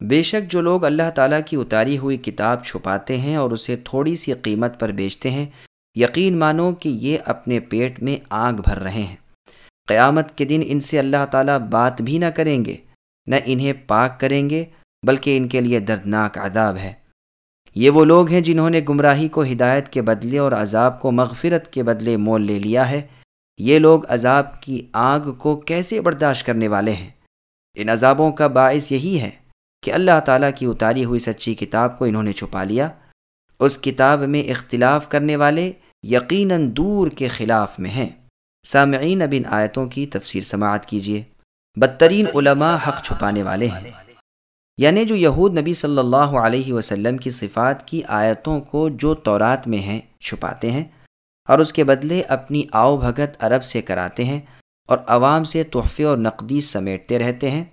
بے شک جو لوگ اللہ تعالیٰ کی اتاری ہوئی کتاب چھپاتے ہیں اور اسے تھوڑی سی قیمت پر بیچتے ہیں، یقین مانو کہ یہ اپنے پیٹ میں آگ بھر رہے ہیں۔ قیامت کے دن ان سے اللہ تعالیٰ بات بھی نہ کریں گے، نہ انہیں پاک کریں گے، بلکہ ان کے لیے دردناک عذاب ہے۔ یہ وہ لوگ ہیں جنہوں نے گمراہی کو ہدایت کے بدلے اور عذاب کو مغفرت کے بدلے مول لے لیا ہے۔ یہ لوگ عذاب کی آگ کو کیسے برداشت کرنے والے ہیں؟ ان عذابوں کا باعث یہی ہے۔ کہ اللہ تعالیٰ کی اتاری ہوئی سچی کتاب کو انہوں نے چھپا لیا۔ اس کتاب میں اختلاف کرنے والے یقیناً دور کے خلاف میں ہیں۔ سامعین، اب ان آیتوں کی تفسیر سماعت کیجیے بدترین علماء حق چھپانے والے ہیں۔ یعنی جو یہود نبی صلی اللہ علیہ وسلم کی صفات کی آیتوں کو جو تورات میں ہیں، چھپاتے ہیں اور اس کے بدلے اپنی آؤ بھگت عرب سے کراتے ہیں اور عوام سے تحفے اور نقدی سمیٹتے رہتے ہیں۔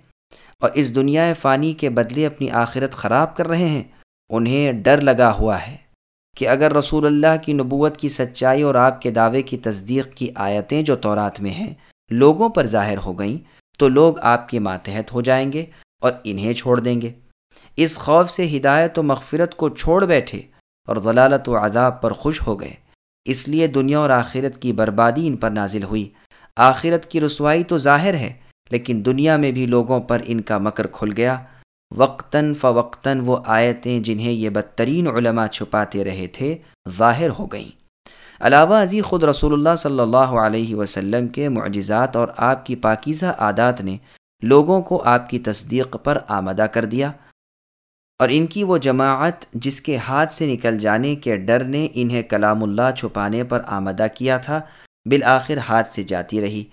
اور اس دنیا فانی کے بدلے اپنی آخرت خراب کر رہے ہیں، انہیں ڈر لگا ہوا ہے کہ اگر رسول اللہ کی نبوت کی سچائی اور آپ کے دعوے کی تصدیق کی آیتیں جو تورات میں ہیں لوگوں پر ظاہر ہو گئیں تو لوگ آپ کے ماتحت ہو جائیں گے اور انہیں چھوڑ دیں گے۔ اس خوف سے ہدایت و مغفرت کو چھوڑ بیٹھے اور ضلالت و عذاب پر خوش ہو گئے۔ اس لیے دنیا اور آخرت کی بربادی ان پر نازل ہوئی۔ آخرت کی رسوائی تو ظاہر ہے لیکن دنیا میں بھی لوگوں پر ان کا مکر کھل گیا۔ وقتاً فوقتاً وہ آیتیں جنہیں یہ بدترین علماء چھپاتے رہے تھے ظاہر ہو گئیں۔ علاوہ ازی خود رسول اللہ صلی اللہ علیہ وسلم کے معجزات اور آپ کی پاکیزہ عادات نے لوگوں کو آپ کی تصدیق پر آمدہ کر دیا۔ اور ان کی وہ جماعت جس کے ہاتھ سے نکل جانے کے ڈر نے انہیں کلام اللہ چھپانے پر آمدہ کیا تھا، بالآخر ہاتھ سے جاتی رہی۔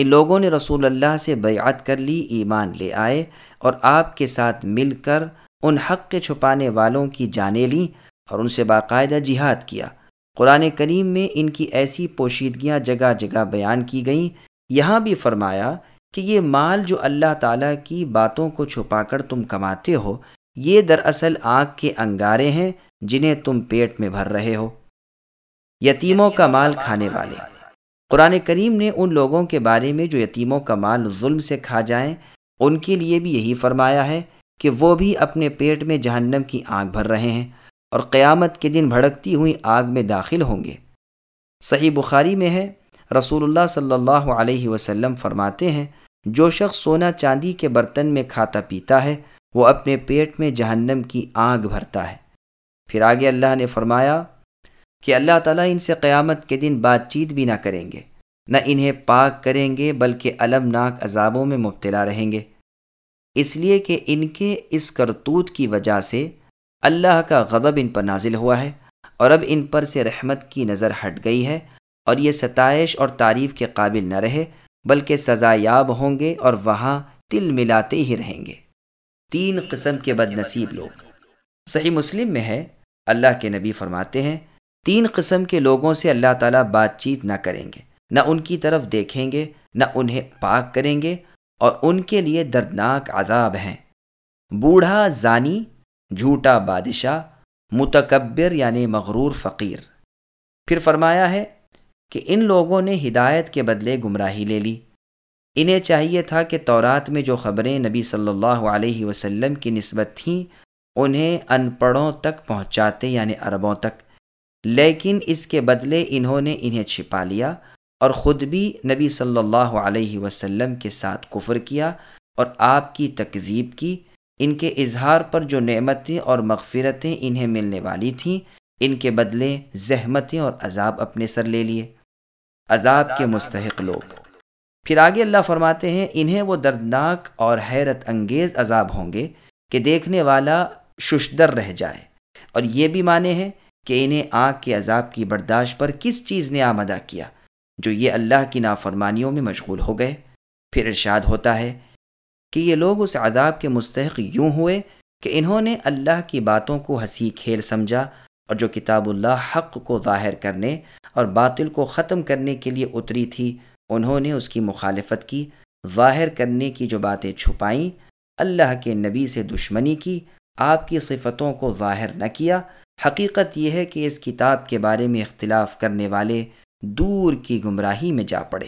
ان لوگوں نے رسول اللہ سے بیعت کر لی، ایمان لے آئے اور آپ کے ساتھ مل کر ان حق کے چھپانے والوں کی جانیں لیں اور ان سے باقاعدہ جہاد کیا۔ قرآن کریم میں ان کی ایسی پوشیدگیاں جگہ جگہ بیان کی گئیں۔ یہاں بھی فرمایا کہ یہ مال جو اللہ تعالیٰ کی باتوں کو چھپا کر تم کماتے ہو، یہ دراصل آنکھ کے انگارے ہیں جنہیں تم پیٹ میں بھر رہے ہو۔ یتیموں کا مال کھانے والے۔ قرآن کریم نے ان لوگوں کے بارے میں جو یتیموں کا مال ظلم سے کھا جائیں، ان کے لیے بھی یہی فرمایا ہے کہ وہ بھی اپنے پیٹ میں جہنم کی آگ بھر رہے ہیں اور قیامت کے دن بھڑکتی ہوئی آگ میں داخل ہوں گے۔ صحیح بخاری میں ہے، رسول اللہ صلی اللہ علیہ وسلم فرماتے ہیں، جو شخص سونا چاندی کے برتن میں کھاتا پیتا ہے، وہ اپنے پیٹ میں جہنم کی آگ بھرتا ہے۔ پھر آگے اللہ نے فرمایا کہ اللہ تعالیٰ ان سے قیامت کے دن بات چیت بھی نہ کریں گے، نہ انہیں پاک کریں گے، بلکہ علم ناک عذابوں میں مبتلا رہیں گے۔ اس لیے کہ ان کے اس کرتوت کی وجہ سے اللہ کا غضب ان پر نازل ہوا ہے، اور اب ان پر سے رحمت کی نظر ہٹ گئی ہے، اور یہ ستائش اور تعریف کے قابل نہ رہے، بلکہ سزا یاب ہوں گے اور وہاں تل ملاتے ہی رہیں گے۔ تین قسم کے بد نصیب لوگ۔ صحیح مسلم میں ہے، اللہ کے نبی فرماتے ہیں تین قسم کے لوگوں سے اللہ تعالیٰ بات چیت نہ کریں گے۔ نہ ان کی طرف دیکھیں گے، نہ انہیں پاک کریں گے اور ان کے لیے دردناک عذاب ہیں۔ بوڑھا زانی، جھوٹا بادشاہ، متکبر یعنی مغرور فقیر۔ پھر فرمایا ہے کہ ان لوگوں نے ہدایت کے بدلے گمراہی لے لی۔ انہیں چاہیے تھا کہ تورات میں جو خبریں نبی صلی اللہ علیہ وسلم کی نسبت تھیں، انہیں ان پڑھوں تک پہنچاتے یعنی عربوں تک۔ لیکن اس کے بدلے انہوں نے انہیں چھپا لیا اور خود بھی نبی صلی اللہ علیہ وسلم کے ساتھ کفر کیا اور آپ کی تکذیب کی، ان کے اظہار پر جو نعمتیں اور مغفرتیں انہیں ملنے والی تھیں، ان کے بدلے زحمتیں اور عذاب اپنے سر لے لیے۔ عذاب کے مستحق لوگ۔ پھر آگے اللہ فرماتے ہیں، انہیں وہ دردناک اور حیرت انگیز عذاب ہوں گے کہ دیکھنے والا ششدر رہ جائے۔ اور یہ بھی مانے ہیں کہ انہیں آنکھ کے عذاب کی برداشت پر کس چیز نے آمدہ کیا، جو یہ اللہ کی نافرمانیوں میں مشغول ہو گئے؟ پھر ارشاد ہوتا ہے کہ یہ لوگ اس عذاب کے مستحق یوں ہوئے کہ انہوں نے اللہ کی باتوں کو ہنسی کھیل سمجھا اور جو کتاب اللہ حق کو ظاہر کرنے اور باطل کو ختم کرنے کے لیے اتری تھی، انہوں نے اس کی مخالفت کی، ظاہر کرنے کی جو باتیں چھپائیں، اللہ کے نبی سے دشمنی کی، آپ کی صفتوں کو ظاہر نہ کیا حقیقت یہ ہے کہ اس کتاب کے بارے میں اختلاف کرنے والے دور کی گمراہی میں جا پڑے۔